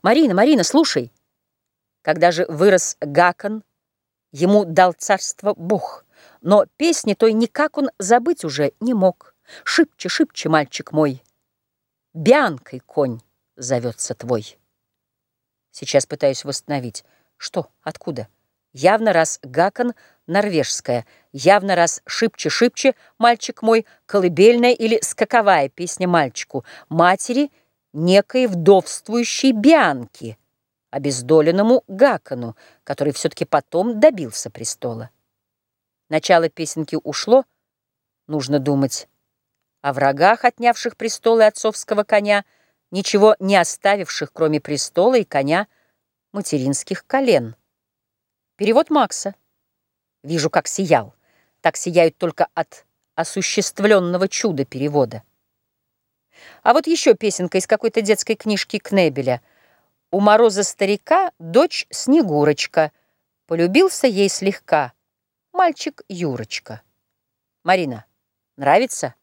Марина, Марина, слушай. Когда же вырос Гакон, ему дал царство Бог, но песни той никак он забыть уже не мог. Шибче, шибче, мальчик мой, Бианкой конь зовется твой. Сейчас пытаюсь восстановить. Что? Откуда? Явно раз Гакон норвежская, явно раз шибче-шибче, мальчик мой, колыбельная или скаковая песня мальчику, матери некой вдовствующей Бианки, обездоленному Гакону, который все-таки потом добился престола. Начало песенки ушло, нужно думать, о врагах, отнявших престол и отцовского коня, ничего не оставивших, кроме престола и коня материнских колен. Перевод Макса. Вижу, как сиял. Так сияют только от осуществленного чуда перевода. А вот еще песенка из какой-то детской книжки Кнебеля. У мороза старика дочь Снегурочка. Полюбился ей слегка мальчик Юрочка. Марина, нравится?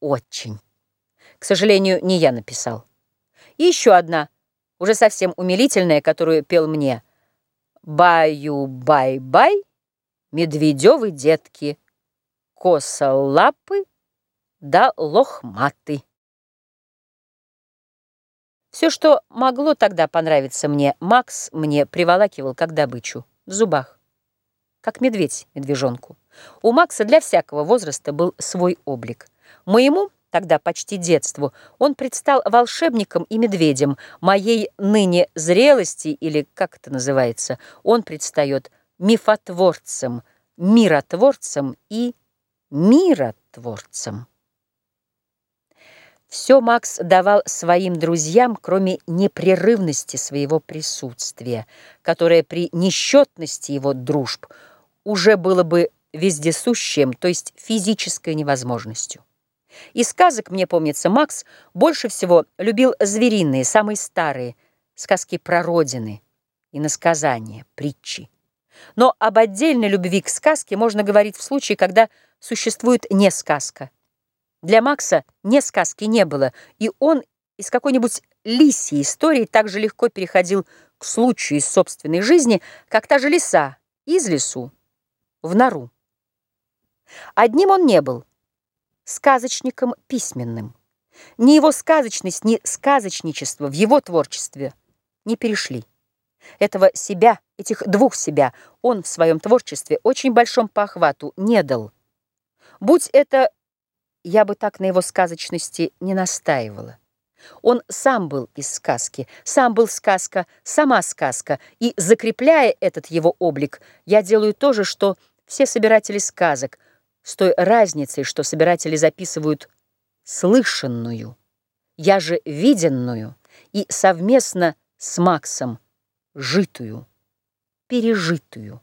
Очень. К сожалению, не я написал. И еще одна, уже совсем умилительная, которую пел мне. Баю-бай-бай, медведевы детки, косолапы да лохматы. Все, что могло тогда понравиться мне, Макс мне приволакивал как добычу в зубах, как медведь медвежонку. У Макса для всякого возраста был свой облик. Моему, тогда почти детству, он предстал волшебником и медведем. Моей ныне зрелости, или как это называется, он предстает мифотворцем, миротворцем и миротворцем. Все Макс давал своим друзьям, кроме непрерывности своего присутствия, которое при несчетности его дружб уже было бы вездесущим, то есть физической невозможностью. Из сказок, мне помнится, Макс больше всего любил звериные, самые старые, сказки про родины, иносказания, притчи. Но об отдельной любви к сказке можно говорить в случае, когда существует не сказка. Для Макса не сказки не было, и он из какой-нибудь лисьей истории так же легко переходил к случаю из собственной жизни, как та же лиса из лесу в нору. Одним он не был – сказочником письменным. Ни его сказочность, ни сказочничество в его творчестве не перешли. Этого себя, этих двух себя, он в своем творчестве очень большом по охвату не дал. Будь это, я бы так на его сказочности не настаивала. Он сам был из сказки, сам был сказка, сама сказка, и, закрепляя этот его облик, я делаю то же, что все собиратели сказок – с той разницей, что собиратели записывают слышанную, я же виденную и совместно с Максом житую, пережитую.